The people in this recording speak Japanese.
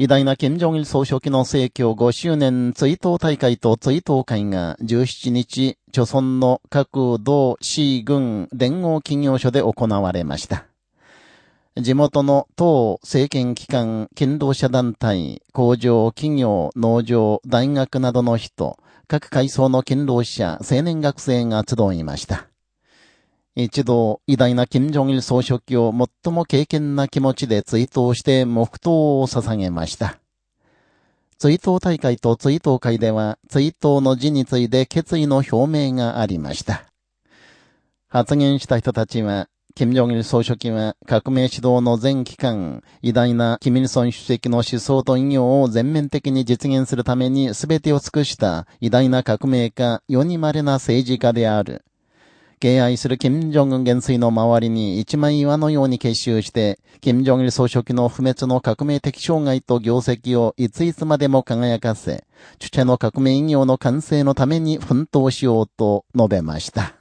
偉大な金正日総書記の成教5周年追悼大会と追悼会が17日、著村の各道市軍連合企業所で行われました。地元の党、政権機関、勤労者団体、工場、企業、農場、大学などの人、各階層の勤労者、青年学生が集いました。一度、偉大な金正日総書記を最も敬虔な気持ちで追悼して黙祷を捧げました。追悼大会と追悼会では、追悼の字について決意の表明がありました。発言した人たちは、金正日総書記は革命指導の全期間、偉大なキミルソン主席の思想と意業を全面的に実現するために全てを尽くした偉大な革命家、世に稀な政治家である。敬愛する金正恩元帥の周りに一枚岩のように結集して、金正日総書記の不滅の革命的障害と業績をいついつまでも輝かせ、チュチェの革命医業の完成のために奮闘しようと述べました。